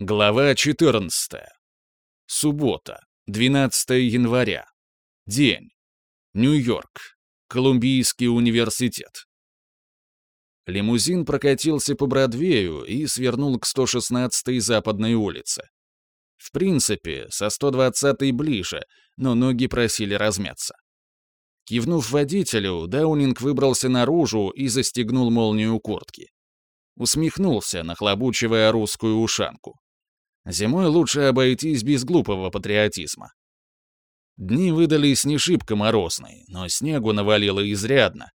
Глава 14. Суббота, 12 января. День. Нью-Йорк. Колумбийский университет. Лимузин прокатился по Бродвею и свернул к 116-й западной улице. В принципе, со 120-й ближе, но ноги просили размяться. Кивнув водителю, Даунинг выбрался наружу и застегнул молнию куртки. Усмехнулся, нахлобучивая русскую ушанку. Зимой лучше обойтись без глупого патриотизма. Дни выдались не шибко морозные, но снегу навалило изрядно.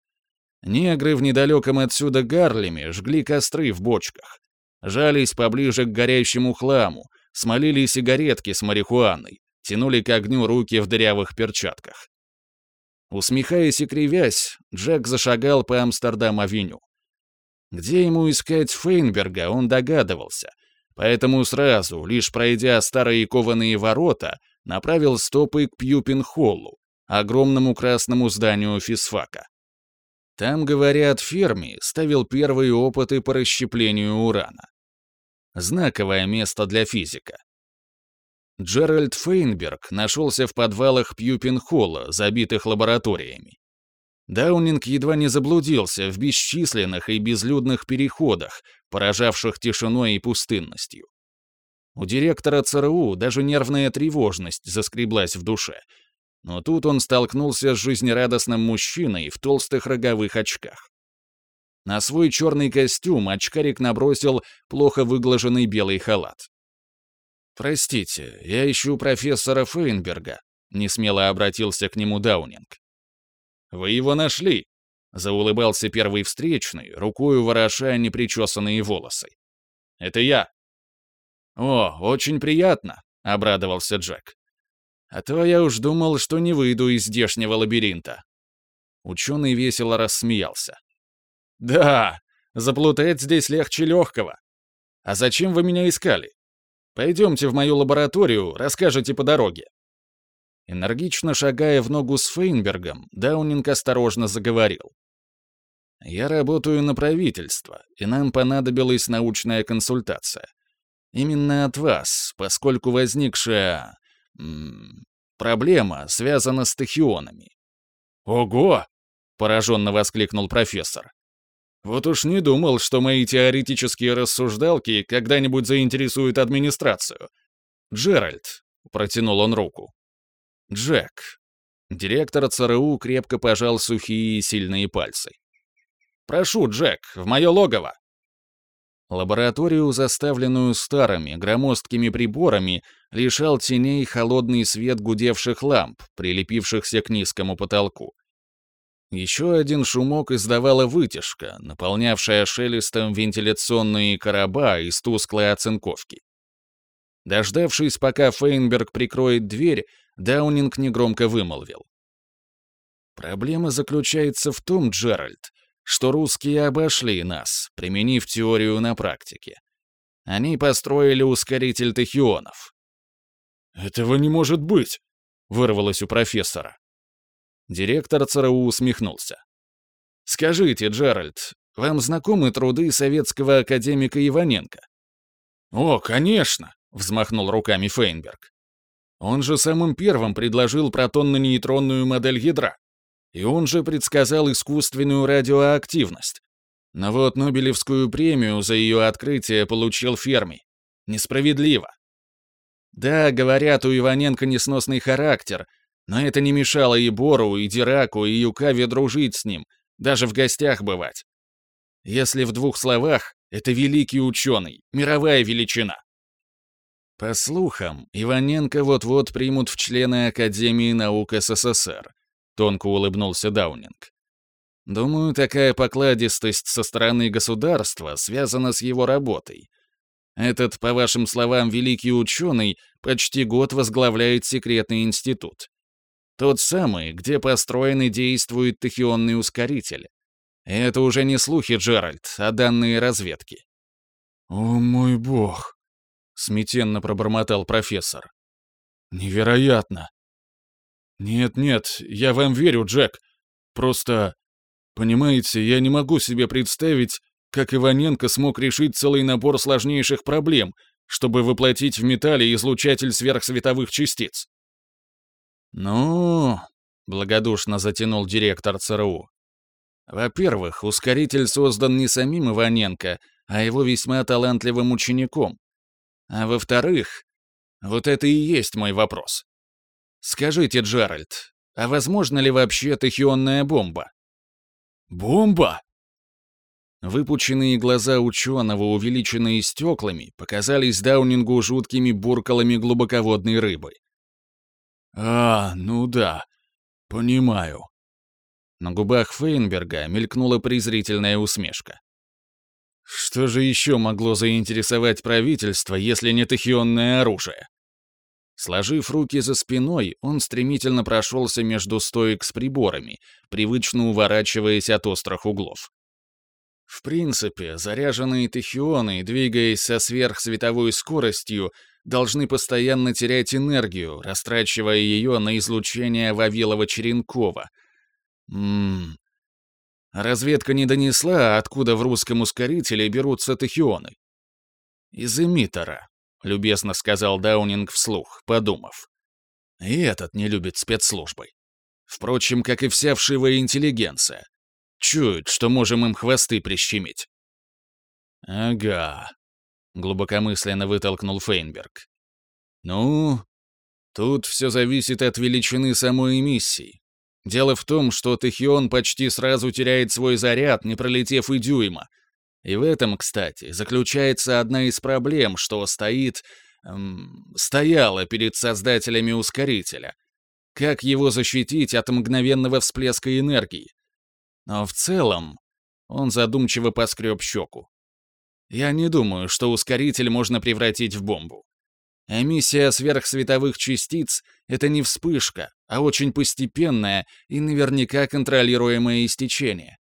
Негры в недалеком отсюда Гарлеме жгли костры в бочках. Жались поближе к горящему хламу, смолили сигаретки с марихуаной, тянули к огню руки в дырявых перчатках. Усмехаясь и кривясь, Джек зашагал по Амстердам-авеню. Где ему искать Фейнберга, он догадывался — Поэтому сразу, лишь пройдя старые кованые ворота, направил стопы к Пьюпин-холлу, огромному красному зданию физфака. Там, говорят, Ферми ставил первые опыты по расщеплению урана. Знаковое место для физика. Джеральд Фейнберг нашелся в подвалах Пьюпин-холла, забитых лабораториями. Даунинг едва не заблудился в бесчисленных и безлюдных переходах, поражавших тишиной и пустынностью. У директора ЦРУ даже нервная тревожность заскреблась в душе. Но тут он столкнулся с жизнерадостным мужчиной в толстых роговых очках. На свой черный костюм очкарик набросил плохо выглаженный белый халат. «Простите, я ищу профессора Фейнберга», — несмело обратился к нему Даунинг. Вы его нашли!» — заулыбался первый встречный, рукою вороша непричесанные волосы. «Это я!» «О, очень приятно!» — обрадовался Джек. «А то я уж думал, что не выйду из здешнего лабиринта». Ученый весело рассмеялся. «Да, заплутать здесь легче легкого. А зачем вы меня искали? Пойдемте в мою лабораторию, расскажете по дороге». Энергично шагая в ногу с Фейнбергом, Даунинг осторожно заговорил. «Я работаю на правительство, и нам понадобилась научная консультация. Именно от вас, поскольку возникшая... Проблема связана с тахионами». «Ого!» — пораженно воскликнул профессор. «Вот уж не думал, что мои теоретические рассуждалки когда-нибудь заинтересуют администрацию. Джеральд», — протянул он руку, Джек. Директор ЦРУ крепко пожал сухие и сильные пальцы. «Прошу, Джек, в мое логово!» Лабораторию, заставленную старыми, громоздкими приборами, лишал теней холодный свет гудевших ламп, прилепившихся к низкому потолку. Еще один шумок издавала вытяжка, наполнявшая шелестом вентиляционные короба из тусклой оцинковки. Дождавшись, пока Фейнберг прикроет дверь, Даунинг негромко вымолвил. «Проблема заключается в том, Джеральд, что русские обошли нас, применив теорию на практике. Они построили ускоритель тахионов». «Этого не может быть!» — вырвалось у профессора. Директор ЦРУ усмехнулся. «Скажите, Джеральд, вам знакомы труды советского академика Иваненко?» «О, конечно!» — взмахнул руками Фейнберг. Он же самым первым предложил протонно-нейтронную модель ядра. И он же предсказал искусственную радиоактивность. Но вот Нобелевскую премию за ее открытие получил Ферми. Несправедливо. Да, говорят, у Иваненко несносный характер, но это не мешало и Бору, и Дираку, и Юкаве дружить с ним, даже в гостях бывать. Если в двух словах, это великий ученый, мировая величина. По слухам, Иваненко вот-вот примут в члены Академии наук СССР, тонко улыбнулся Даунинг. Думаю, такая покладистость со стороны государства связана с его работой. Этот, по вашим словам, великий ученый почти год возглавляет секретный институт. Тот самый, где построен и действует тахионный ускоритель. Это уже не слухи, Джеральд, а данные разведки. «О мой бог!» Смятенно пробормотал профессор. Невероятно. Нет-нет, я вам верю, Джек. Просто, понимаете, я не могу себе представить, как Иваненко смог решить целый набор сложнейших проблем, чтобы воплотить в металле излучатель сверхсветовых частиц. «Ну...» — благодушно затянул директор ЦРУ. «Во-первых, ускоритель создан не самим Иваненко, а его весьма талантливым учеником. А во-вторых, вот это и есть мой вопрос. Скажите, Джеральд, а возможно ли вообще тахионная бомба?» «Бомба?» Выпученные глаза ученого, увеличенные стеклами, показались Даунингу жуткими буркалами глубоководной рыбы. «А, ну да, понимаю». На губах Фейнберга мелькнула презрительная усмешка. Что же еще могло заинтересовать правительство, если не тахионное оружие? Сложив руки за спиной, он стремительно прошелся между стоек с приборами, привычно уворачиваясь от острых углов. В принципе, заряженные тахионы, двигаясь со сверхсветовой скоростью, должны постоянно терять энергию, растрачивая ее на излучение Вавилова-Черенкова. Ммм... Разведка не донесла, откуда в русском ускорителе берутся тахионы. «Из эмиттера», — любезно сказал Даунинг вслух, подумав. «И этот не любит спецслужбы. Впрочем, как и вся вшивая интеллигенция. Чуют, что можем им хвосты прищемить». «Ага», — глубокомысленно вытолкнул Фейнберг. «Ну, тут все зависит от величины самой эмиссии. Дело в том, что Тахион почти сразу теряет свой заряд, не пролетев и дюйма. И в этом, кстати, заключается одна из проблем, что стоит... Эм, стояла перед создателями ускорителя. Как его защитить от мгновенного всплеска энергии? Но в целом... Он задумчиво поскреб щеку. Я не думаю, что ускоритель можно превратить в бомбу. Эмиссия сверхсветовых частиц — это не вспышка, а очень постепенное и наверняка контролируемое истечение.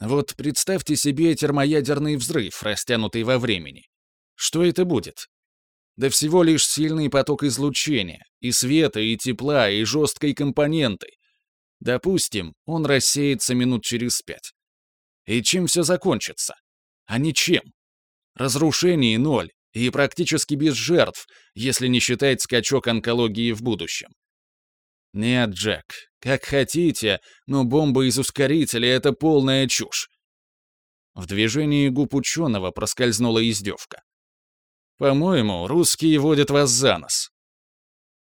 Вот представьте себе термоядерный взрыв, растянутый во времени. Что это будет? Да всего лишь сильный поток излучения, и света, и тепла, и жесткой компоненты, Допустим, он рассеется минут через пять. И чем все закончится? А ничем. Разрушений ноль и практически без жертв, если не считать скачок онкологии в будущем. Нет, Джек, как хотите, но бомба из ускорителя — это полная чушь. В движении губ ученого проскользнула издевка. «По-моему, русские водят вас за нос».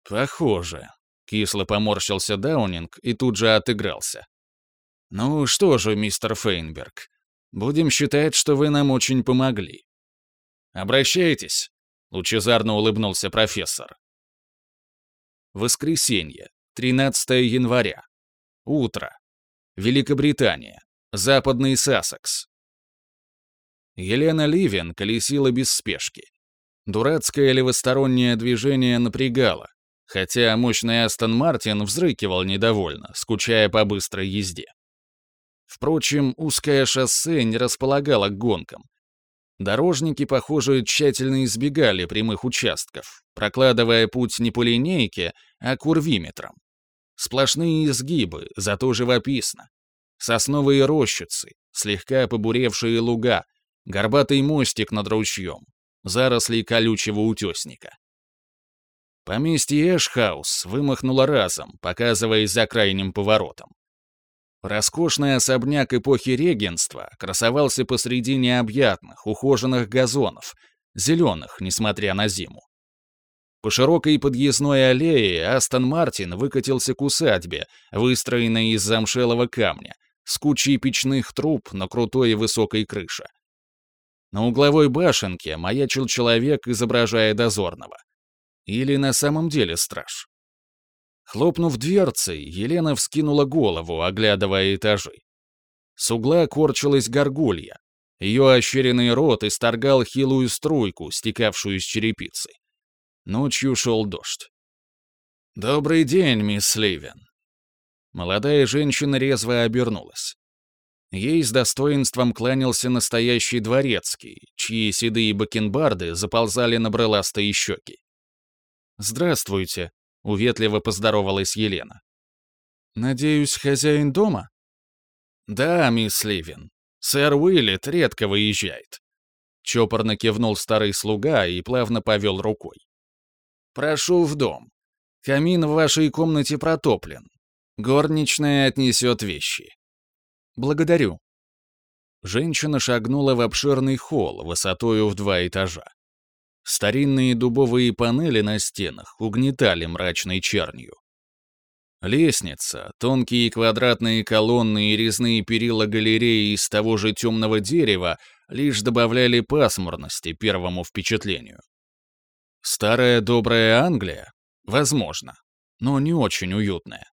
«Похоже», Кисло поморщился Даунинг и тут же отыгрался. «Ну что же, мистер Фейнберг, будем считать, что вы нам очень помогли». «Обращайтесь», — лучезарно улыбнулся профессор. Воскресенье, 13 января. Утро. Великобритания. Западный Сассекс. Елена Ливен колесила без спешки. Дурацкое левостороннее движение напрягало, хотя мощный Астон Мартин взрыкивал недовольно, скучая по быстрой езде. Впрочем, узкое шоссе не располагало к гонкам. Дорожники, похоже, тщательно избегали прямых участков, прокладывая путь не по линейке, а курвиметром. Сплошные изгибы, зато живописно. Сосновые рощицы, слегка побуревшие луга, горбатый мостик над ручьем, заросли колючего утесника. Поместье Эшхаус вымахнуло разом, показываясь за крайним поворотом. Роскошный особняк эпохи регенства красовался посреди необъятных, ухоженных газонов, зеленых, несмотря на зиму. По широкой подъездной аллее Астон Мартин выкатился к усадьбе, выстроенной из замшелого камня, с кучей печных труб на крутой и высокой крыше. На угловой башенке маячил человек, изображая дозорного. Или на самом деле страж? Хлопнув дверцей, Елена вскинула голову, оглядывая этажи. С угла корчилась горгулья. Ее ощеренный рот исторгал хилую струйку, стекавшую из черепицы. Ночью шел дождь. «Добрый день, мисс Ливен». Молодая женщина резво обернулась. Ей с достоинством кланялся настоящий дворецкий, чьи седые бакенбарды заползали на брыластые щеки. «Здравствуйте», — уветливо поздоровалась Елена. «Надеюсь, хозяин дома?» «Да, мисс Ливин. Сэр Уиллет редко выезжает». Чопорно кивнул старый слуга и плавно повел рукой. «Прошу в дом. Камин в вашей комнате протоплен. Горничная отнесет вещи». «Благодарю». Женщина шагнула в обширный холл высотою в два этажа. Старинные дубовые панели на стенах угнетали мрачной чернью. Лестница, тонкие квадратные колонны и резные перила галереи из того же темного дерева лишь добавляли пасмурности первому впечатлению. Старая добрая Англия? Возможно, но не очень уютная.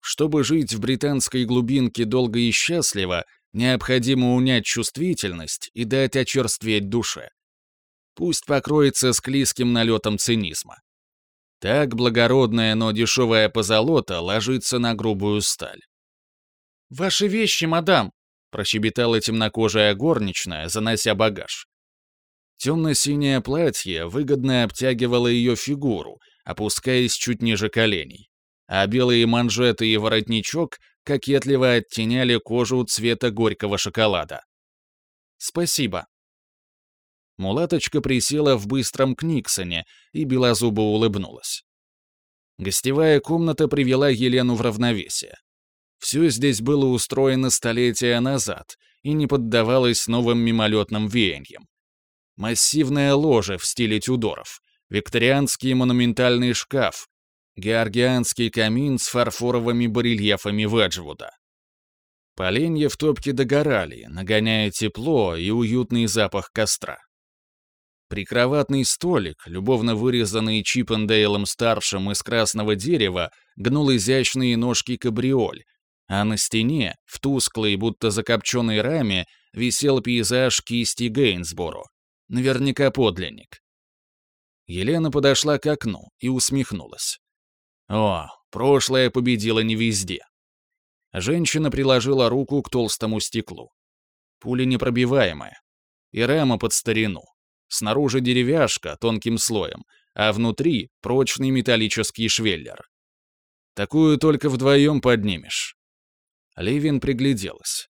Чтобы жить в британской глубинке долго и счастливо, необходимо унять чувствительность и дать очерстветь душе. Пусть покроется склизким налетом цинизма. Так благородная, но дешевая позолота ложится на грубую сталь. «Ваши вещи, мадам!» — прощебетала темнокожая горничная, занося багаж. Темно-синее платье выгодно обтягивало ее фигуру, опускаясь чуть ниже коленей, а белые манжеты и воротничок кокетливо оттеняли кожу цвета горького шоколада. «Спасибо», Мулаточка присела в быстром книксоне и белозубо улыбнулась. Гостевая комната привела Елену в равновесие. Все здесь было устроено столетия назад и не поддавалось новым мимолетным веяниям. Массивное ложе в стиле Тюдоров, викторианский монументальный шкаф, георгианский камин с фарфоровыми барельефами Веджвуда. Поленья в топке догорали, нагоняя тепло и уютный запах костра. Прикроватный столик, любовно вырезанный Чиппендейлом-старшим из красного дерева, гнул изящные ножки кабриоль, а на стене, в тусклой, будто закопченной раме, висел пейзаж кисти Гейнсборо. Наверняка подлинник. Елена подошла к окну и усмехнулась. О, прошлое победило не везде. Женщина приложила руку к толстому стеклу. Пуля непробиваемая. И рама под старину. Снаружи деревяшка тонким слоем, а внутри прочный металлический швеллер. Такую только вдвоем поднимешь. Ливин пригляделась.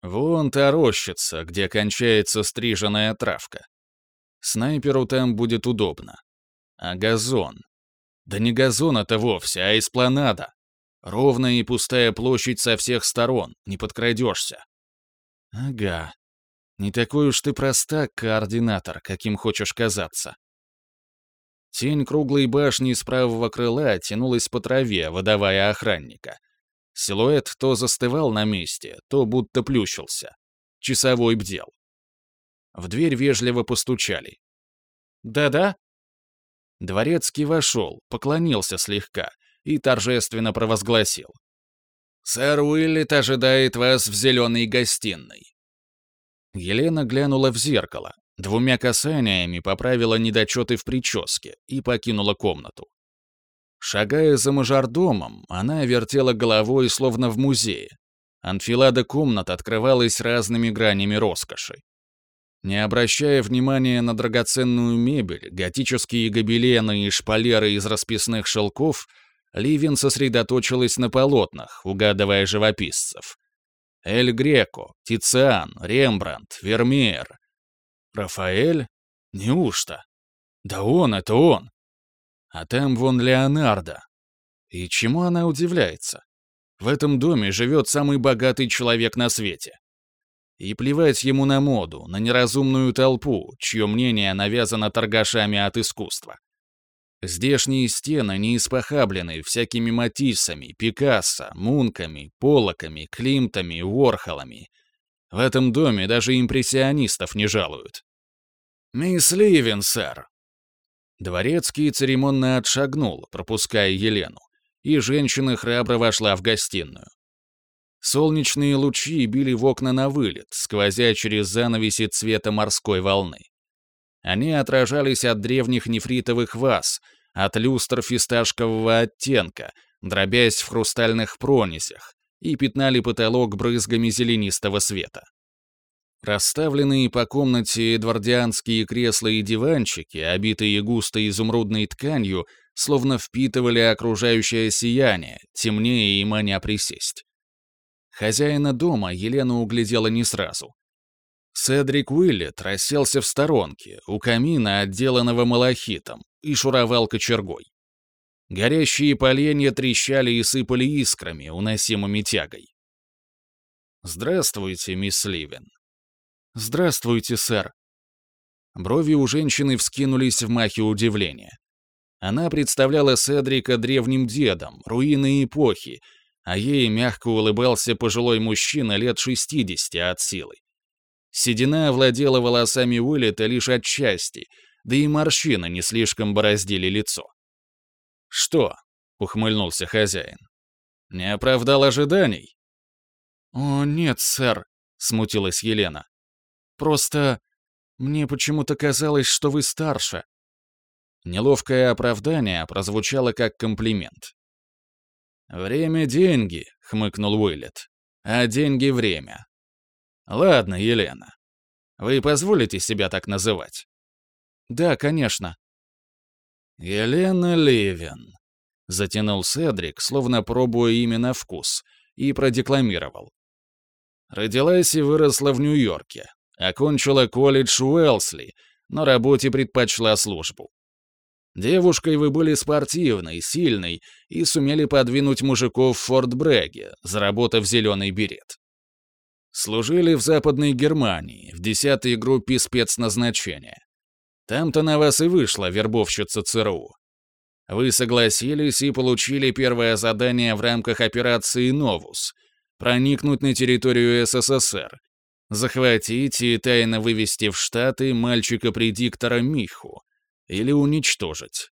Вон та рощица, где кончается стриженная травка. Снайперу там будет удобно. А газон? Да не газон это вовсе, а эспланада. Ровная и пустая площадь со всех сторон, не подкрадешься. Ага, не такой уж ты простак, координатор, каким хочешь казаться. Тень круглой башни с правого крыла тянулась по траве, выдавая охранника. Силуэт то застывал на месте, то будто плющился. Часовой бдел. В дверь вежливо постучали. «Да-да?» Дворецкий вошел, поклонился слегка и торжественно провозгласил. «Сэр Уиллет ожидает вас в зеленой гостиной. Елена глянула в зеркало, двумя касаниями поправила недочеты в прическе и покинула комнату. Шагая за мажордомом, она вертела головой, словно в музее. Анфилада комнат открывалась разными гранями роскоши. Не обращая внимания на драгоценную мебель, готические гобелены и шпалеры из расписных шелков, Ливин сосредоточилась на полотнах, угадывая живописцев. Эль Греко, Тициан, Рембрандт, Вермеер. Рафаэль? Неужто? Да он, это он. А там вон Леонардо. И чему она удивляется? В этом доме живет самый богатый человек на свете. И плевать ему на моду, на неразумную толпу, чье мнение навязано торгашами от искусства. Здешние стены не испохаблены всякими матиссами, Пикассо, Мунками, Полоками, Климтами, Уорхолами. В этом доме даже импрессионистов не жалуют. «Мисс Ливен, сэр!» Дворецкий церемонно отшагнул, пропуская Елену, и женщина храбро вошла в гостиную. Солнечные лучи били в окна на вылет, сквозя через занавеси цвета морской волны. Они отражались от древних нефритовых ваз, от люстр фисташкового оттенка, дробясь в хрустальных пронизях, и пятнали потолок брызгами зеленистого света. Расставленные по комнате эдвардианские кресла и диванчики, обитые густой изумрудной тканью, словно впитывали окружающее сияние, темнее и маня присесть. Хозяина дома Елена углядела не сразу. Седрик Уиллет расселся в сторонке, у камина, отделанного малахитом, и шуровал кочергой. Горящие поленья трещали и сыпали искрами, уносимыми тягой. «Здравствуйте, мисс Ливен». «Здравствуйте, сэр». Брови у женщины вскинулись в махе удивления. Она представляла Седрика древним дедом, руины эпохи, а ей мягко улыбался пожилой мужчина лет 60 от силы. Седина овладела волосами Уиллета лишь отчасти, да и морщины не слишком бороздили лицо. «Что?» — ухмыльнулся хозяин. «Не оправдал ожиданий?» «О, нет, сэр», — смутилась Елена. «Просто мне почему-то казалось, что вы старше». Неловкое оправдание прозвучало как комплимент. «Время — деньги», — хмыкнул Уиллет. «А деньги — время. Ладно, Елена. Вы позволите себя так называть? Да, конечно. Елена Левин. Затянул Седрик, словно пробуя имя на вкус, и продекламировал. Родилась и выросла в Нью-Йорке. Окончила колледж Уэлсли, но работе предпочла службу. Девушкой вы были спортивной, сильной и сумели подвинуть мужиков в Форт Бреге, заработав зеленый берет. Служили в Западной Германии, в 10-й группе спецназначения. Там-то на вас и вышла вербовщица ЦРУ. Вы согласились и получили первое задание в рамках операции «Новус» — проникнуть на территорию СССР, захватить и тайно вывести в Штаты мальчика-предиктора Миху или уничтожить.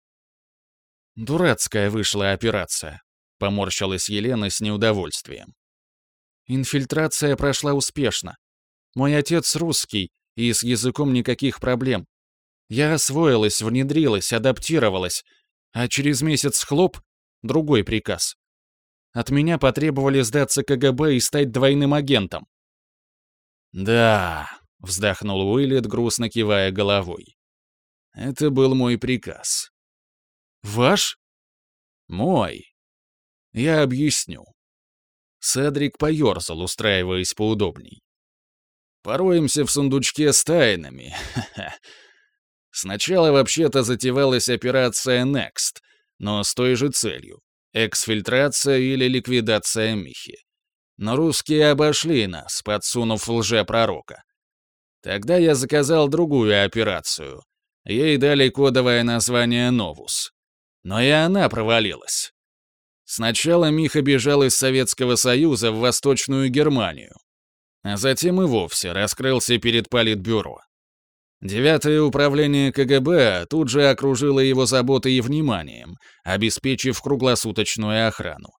«Дурацкая вышла операция», — поморщилась Елена с неудовольствием. Инфильтрация прошла успешно. Мой отец русский, и с языком никаких проблем. Я освоилась, внедрилась, адаптировалась, а через месяц хлоп — другой приказ. От меня потребовали сдаться КГБ и стать двойным агентом. «Да», — вздохнул Уиллет, грустно кивая головой. «Это был мой приказ». «Ваш?» «Мой. Я объясню. Седрик поерзал, устраиваясь поудобней. Пороемся в сундучке с тайнами. Сначала вообще-то затевалась операция Next, но с той же целью — эксфильтрация или ликвидация Михи. Но русские обошли нас, подсунув лже-пророка. Тогда я заказал другую операцию. Ей дали кодовое название «Новус». Но и она провалилась. Сначала Миха бежал из Советского Союза в Восточную Германию, а затем и вовсе раскрылся перед Политбюро. Девятое управление КГБ тут же окружило его заботой и вниманием, обеспечив круглосуточную охрану.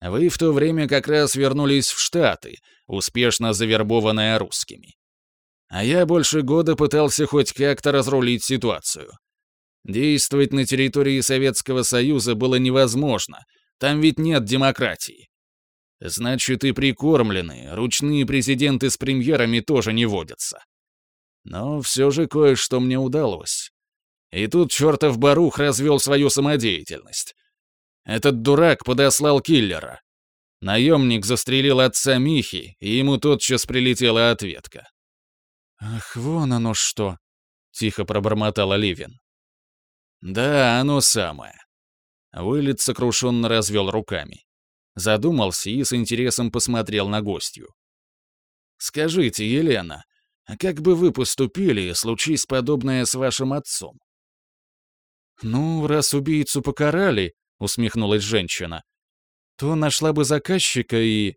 Вы в то время как раз вернулись в Штаты, успешно завербованные русскими. А я больше года пытался хоть как-то разрулить ситуацию. Действовать на территории Советского Союза было невозможно, там ведь нет демократии. Значит, и прикормленные, ручные президенты с премьерами тоже не водятся. Но все же кое-что мне удалось. И тут чертов Барух развел свою самодеятельность. Этот дурак подослал киллера. Наемник застрелил отца Михи, и ему тотчас прилетела ответка. «Ах, вон оно что!» — тихо пробормотала Ливин. «Да, оно самое». Вылет сокрушенно развел руками. Задумался и с интересом посмотрел на гостью. «Скажите, Елена, а как бы вы поступили, случись подобное с вашим отцом?» «Ну, раз убийцу покарали», — усмехнулась женщина, «то нашла бы заказчика и...»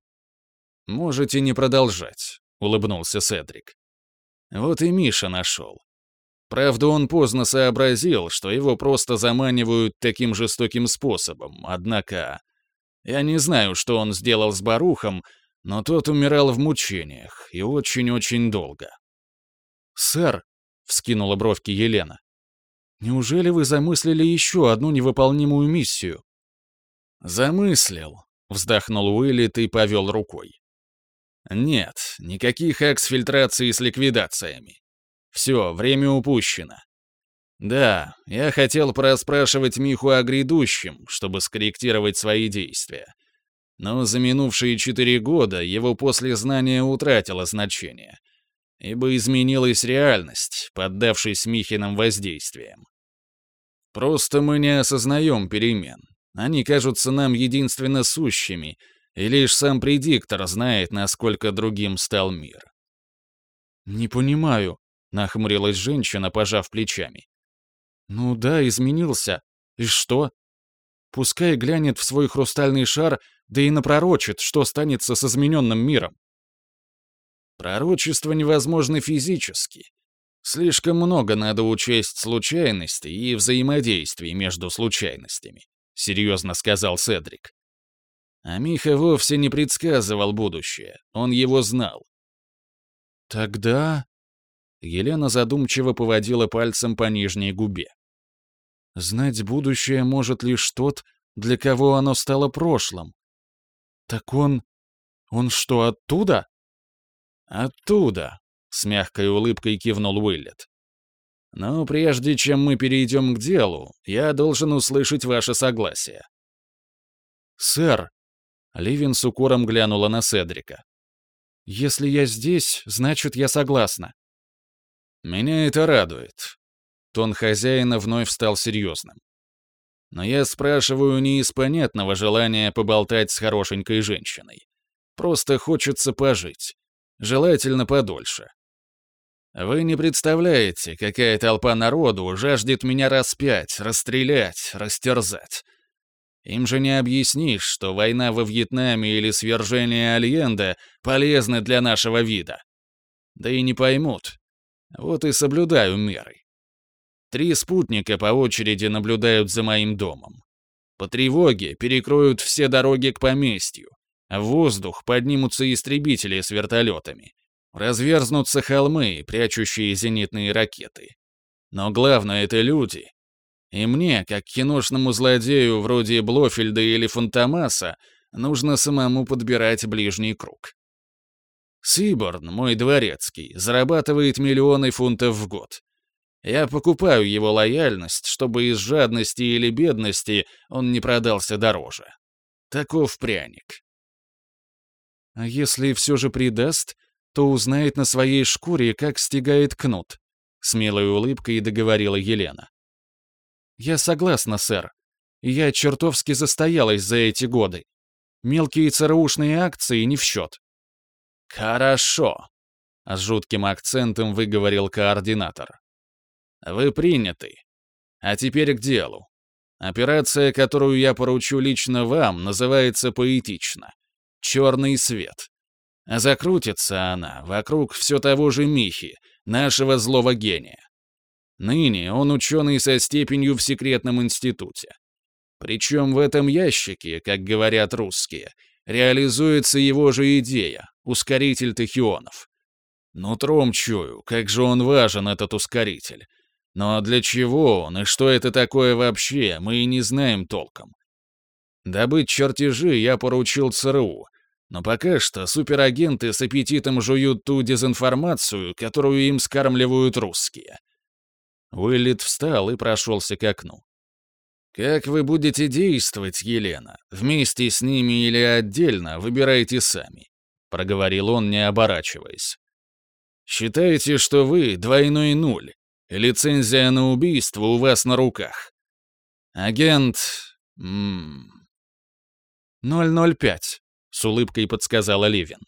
«Можете не продолжать», — улыбнулся Седрик. «Вот и Миша нашел. Правда, он поздно сообразил, что его просто заманивают таким жестоким способом, однако... Я не знаю, что он сделал с Барухом, но тот умирал в мучениях, и очень-очень долго. «Сэр», — вскинула бровки Елена, — «неужели вы замыслили еще одну невыполнимую миссию?» «Замыслил», — вздохнул Уиллет и повел рукой. «Нет, никаких эксфильтраций с ликвидациями. Все, время упущено. Да, я хотел проспрашивать Миху о грядущем, чтобы скорректировать свои действия. Но за минувшие четыре года его послезнание утратило значение. ибо изменилась реальность, поддавшись Михиным воздействиям. Просто мы не осознаем перемен. Они кажутся нам единственно сущими, и лишь сам предиктор знает, насколько другим стал мир. «Не понимаю», — нахмурилась женщина, пожав плечами. «Ну да, изменился. И что? Пускай глянет в свой хрустальный шар, да и напророчит, что станется с измененным миром. Пророчество невозможно физически. Слишком много надо учесть случайностей и взаимодействий между случайностями, серьезно сказал Седрик. А Миха вовсе не предсказывал будущее, он его знал. Тогда... Елена задумчиво поводила пальцем по нижней губе. Знать будущее может лишь тот, для кого оно стало прошлым. Так он... он что, оттуда? Оттуда, с мягкой улыбкой кивнул Уиллет. Но прежде чем мы перейдем к делу, я должен услышать ваше согласие. «Сэр!» — Ливин с укором глянула на Седрика. «Если я здесь, значит, я согласна». «Меня это радует. Тон хозяина вновь стал серьезным. Но я спрашиваю не из понятного желания поболтать с хорошенькой женщиной. Просто хочется пожить. Желательно подольше. Вы не представляете, какая толпа народу жаждет меня распять, расстрелять, растерзать. Им же не объяснишь, что война во Вьетнаме или свержение Альенда полезны для нашего вида. Да и не поймут. Вот и соблюдаю меры. Три спутника по очереди наблюдают за моим домом. По тревоге перекроют все дороги к поместью, а в воздух поднимутся истребители с вертолетами. Разверзнутся холмы, прячущие зенитные ракеты. Но главное — это люди. И мне, как киношному злодею вроде Блофельда или Фантомаса, нужно самому подбирать ближний круг. Сиборн, мой дворецкий, зарабатывает миллионы фунтов в год. Я покупаю его лояльность, чтобы из жадности или бедности он не продался дороже. Таков пряник. А если все же предаст, то узнает на своей шкуре, как стегает кнут. С милой улыбкой договорила Елена. Я согласна, сэр. Я чертовски застоялась за эти годы. Мелкие ЦРУшные акции не в счет. Хорошо. С жутким акцентом выговорил координатор. Вы приняты. А теперь к делу. Операция, которую я поручу лично вам, называется поэтично. «Черный свет». Закрутится она вокруг все того же Михи, нашего злого гения. Ныне он ученый со степенью в секретном институте. Причем в этом ящике, как говорят русские, реализуется его же идея — ускоритель тахионов. Нутром чую, как же он важен, этот ускоритель. Но для чего он и что это такое вообще, мы и не знаем толком. Добыть чертежи я поручил ЦРУ, но пока что суперагенты с аппетитом жуют ту дезинформацию, которую им скармливают русские. Уиллет встал и прошелся к окну. «Как вы будете действовать, Елена? Вместе с ними или отдельно, выбирайте сами», — проговорил он, не оборачиваясь. «Считайте, что вы двойной нуль, Лицензия на убийство у вас на руках. Агент... М 005, с улыбкой подсказала Левин.